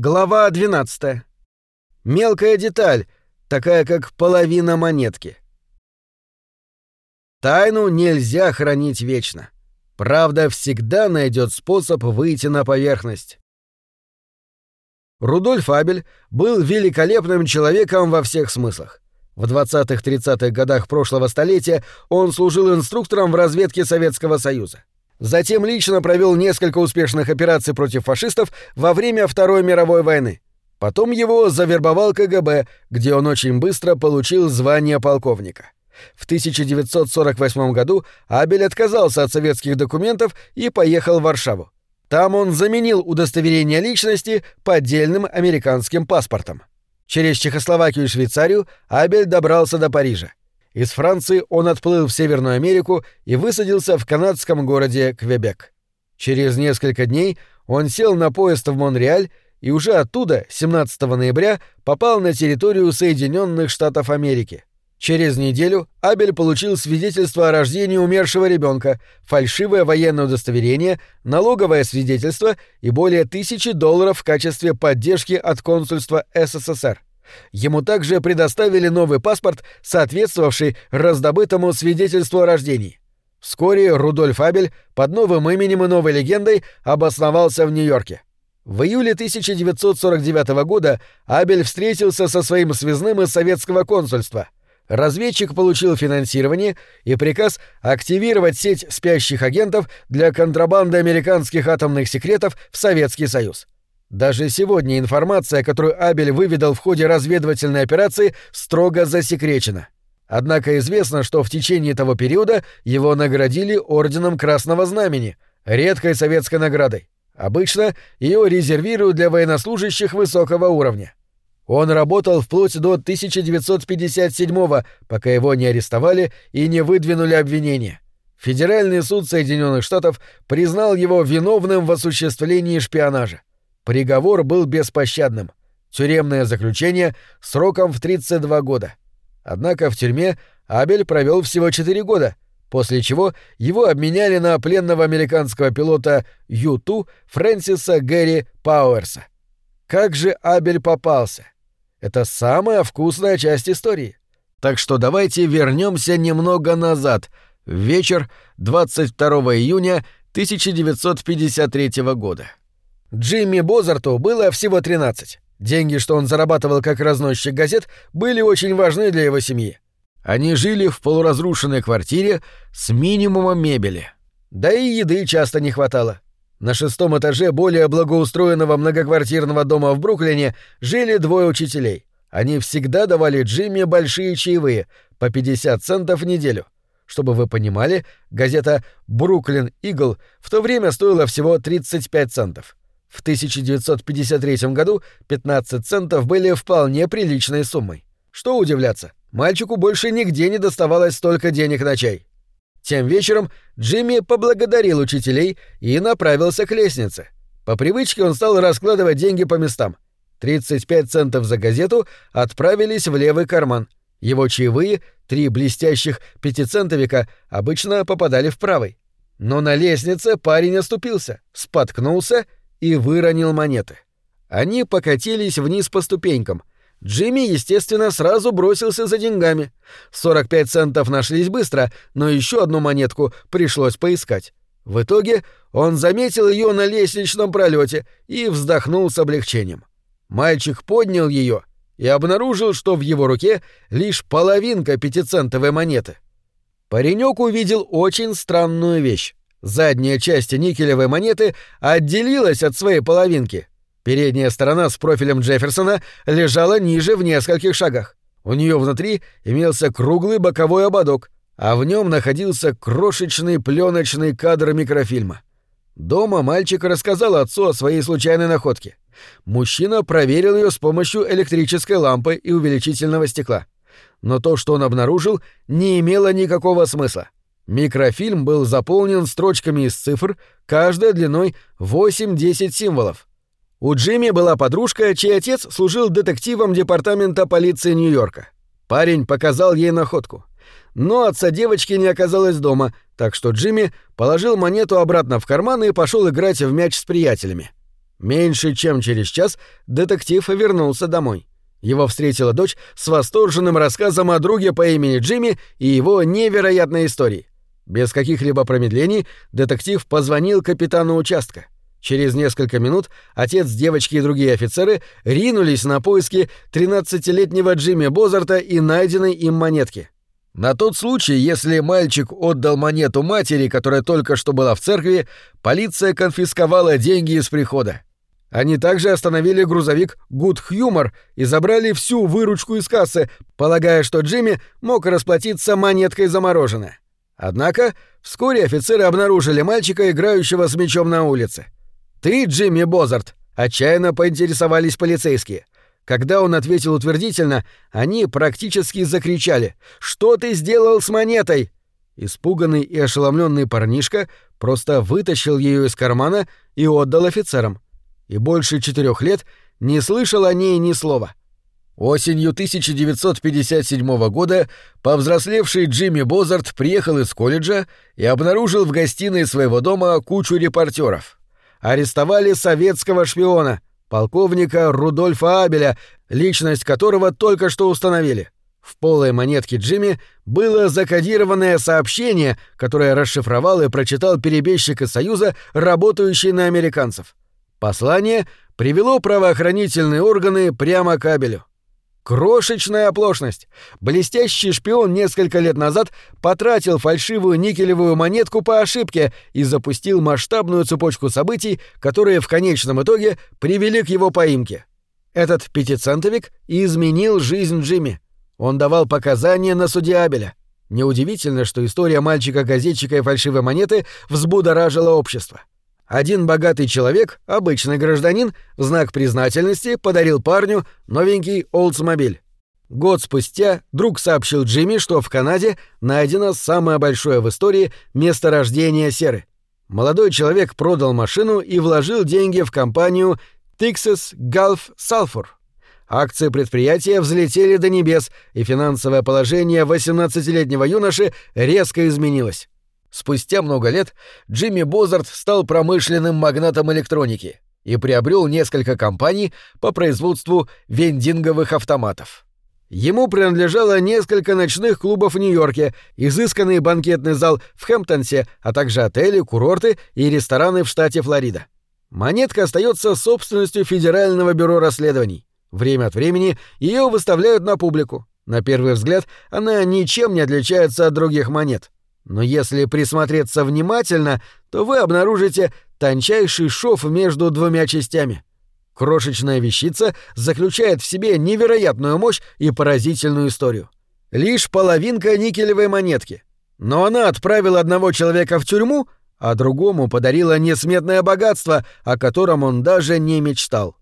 Глава 12. Мелкая деталь, такая как половина монетки. Тайну нельзя хранить вечно. Правда всегда найдет способ выйти на поверхность. Рудольф Абель был великолепным человеком во всех смыслах. В 20-30-х годах прошлого столетия он служил инструктором в разведке Советского Союза. Затем лично провел несколько успешных операций против фашистов во время Второй мировой войны. Потом его завербовал КГБ, где он очень быстро получил звание полковника. В 1948 году Абель отказался от советских документов и поехал в Варшаву. Там он заменил удостоверение личности поддельным американским паспортом. Через Чехословакию и Швейцарию Абель добрался до Парижа. Из Франции он отплыл в Северную Америку и высадился в канадском городе Квебек. Через несколько дней он сел на поезд в Монреаль и уже оттуда, 17 ноября, попал на территорию Соединенных Штатов Америки. Через неделю Абель получил свидетельство о рождении умершего ребенка, фальшивое военное удостоверение, налоговое свидетельство и более тысячи долларов в качестве поддержки от консульства СССР. Ему также предоставили новый паспорт, соответствовавший раздобытому свидетельству о рождении. Вскоре Рудольф Абель под новым именем и новой легендой обосновался в Нью-Йорке. В июле 1949 года Абель встретился со своим связным из советского консульства. Разведчик получил финансирование и приказ активировать сеть спящих агентов для контрабанды американских атомных секретов в Советский Союз. Даже сегодня информация, которую Абель выведал в ходе разведывательной операции, строго засекречена. Однако известно, что в течение того периода его наградили Орденом Красного Знамени, редкой советской наградой. Обычно ее резервируют для военнослужащих высокого уровня. Он работал вплоть до 1957 пока его не арестовали и не выдвинули обвинения. Федеральный суд Соединенных Штатов признал его виновным в осуществлении шпионажа. Приговор был беспощадным. Тюремное заключение сроком в 32 года. Однако в тюрьме Абель провел всего 4 года, после чего его обменяли на пленного американского пилота Ю-2 Фрэнсиса Гэри Пауэрса. Как же Абель попался? Это самая вкусная часть истории. Так что давайте вернемся немного назад, в вечер 22 июня 1953 года. Джимми Бозарту было всего 13. Деньги, что он зарабатывал как разносчик газет, были очень важны для его семьи. Они жили в полуразрушенной квартире с минимумом мебели. Да и еды часто не хватало. На шестом этаже более благоустроенного многоквартирного дома в Бруклине жили двое учителей. Они всегда давали Джимми большие чаевые, по 50 центов в неделю. Чтобы вы понимали, газета «Бруклин Игл» в то время стоила всего 35 центов. В 1953 году 15 центов были вполне приличной суммой. Что удивляться, мальчику больше нигде не доставалось столько денег на чай. Тем вечером Джимми поблагодарил учителей и направился к лестнице. По привычке он стал раскладывать деньги по местам. 35 центов за газету отправились в левый карман. Его чаевые, три блестящих пятицентовика, обычно попадали в правый. Но на лестнице парень оступился, споткнулся и выронил монеты. Они покатились вниз по ступенькам. Джимми, естественно, сразу бросился за деньгами. 45 центов нашлись быстро, но еще одну монетку пришлось поискать. В итоге он заметил ее на лестничном пролете и вздохнул с облегчением. Мальчик поднял ее и обнаружил, что в его руке лишь половинка пятицентовой монеты. Паренек увидел очень странную вещь. Задняя часть никелевой монеты отделилась от своей половинки. Передняя сторона с профилем Джефферсона лежала ниже в нескольких шагах. У нее внутри имелся круглый боковой ободок, а в нем находился крошечный пленочный кадр микрофильма. Дома мальчик рассказал отцу о своей случайной находке. Мужчина проверил ее с помощью электрической лампы и увеличительного стекла. Но то, что он обнаружил, не имело никакого смысла. Микрофильм был заполнен строчками из цифр, каждая длиной 8-10 символов. У Джимми была подружка, чей отец служил детективом департамента полиции Нью-Йорка. Парень показал ей находку. Но отца девочки не оказалось дома, так что Джимми положил монету обратно в карман и пошел играть в мяч с приятелями. Меньше чем через час детектив вернулся домой. Его встретила дочь с восторженным рассказом о друге по имени Джимми и его невероятной истории. Без каких-либо промедлений детектив позвонил капитану участка. Через несколько минут отец девочки и другие офицеры ринулись на поиски 13-летнего Джимми Бозарта и найденной им монетки. На тот случай, если мальчик отдал монету матери, которая только что была в церкви, полиция конфисковала деньги из прихода. Они также остановили грузовик Good Humor и забрали всю выручку из кассы, полагая, что Джимми мог расплатиться монеткой замороженное. Однако вскоре офицеры обнаружили мальчика, играющего с мечом на улице. «Ты Джимми Бозарт?» — отчаянно поинтересовались полицейские. Когда он ответил утвердительно, они практически закричали «Что ты сделал с монетой?» Испуганный и ошеломленный парнишка просто вытащил ее из кармана и отдал офицерам и больше четырех лет не слышал о ней ни слова. Осенью 1957 года повзрослевший Джимми Бозарт приехал из колледжа и обнаружил в гостиной своего дома кучу репортеров. Арестовали советского шпиона, полковника Рудольфа Абеля, личность которого только что установили. В полой монетке Джимми было закодированное сообщение, которое расшифровал и прочитал перебежчик из Союза, работающий на американцев. Послание привело правоохранительные органы прямо к кабелю. Крошечная оплошность. Блестящий шпион несколько лет назад потратил фальшивую никелевую монетку по ошибке и запустил масштабную цепочку событий, которые в конечном итоге привели к его поимке. Этот пятицентовик изменил жизнь Джимми. Он давал показания на суде Абеля. Неудивительно, что история мальчика-газетчика и фальшивой монеты взбудоражила общество. Один богатый человек, обычный гражданин, в знак признательности подарил парню новенький Oldsmobile. Год спустя друг сообщил Джимми, что в Канаде найдено самое большое в истории месторождение серы. Молодой человек продал машину и вложил деньги в компанию Texas Gulf Sulfur. Акции предприятия взлетели до небес, и финансовое положение 18-летнего юноши резко изменилось. Спустя много лет Джимми Бозарт стал промышленным магнатом электроники и приобрел несколько компаний по производству вендинговых автоматов. Ему принадлежало несколько ночных клубов в Нью-Йорке, изысканный банкетный зал в Хэмптонсе, а также отели, курорты и рестораны в штате Флорида. Монетка остается собственностью Федерального бюро расследований. Время от времени ее выставляют на публику. На первый взгляд, она ничем не отличается от других монет. Но если присмотреться внимательно, то вы обнаружите тончайший шов между двумя частями. Крошечная вещица заключает в себе невероятную мощь и поразительную историю. Лишь половинка никелевой монетки. Но она отправила одного человека в тюрьму, а другому подарила несметное богатство, о котором он даже не мечтал.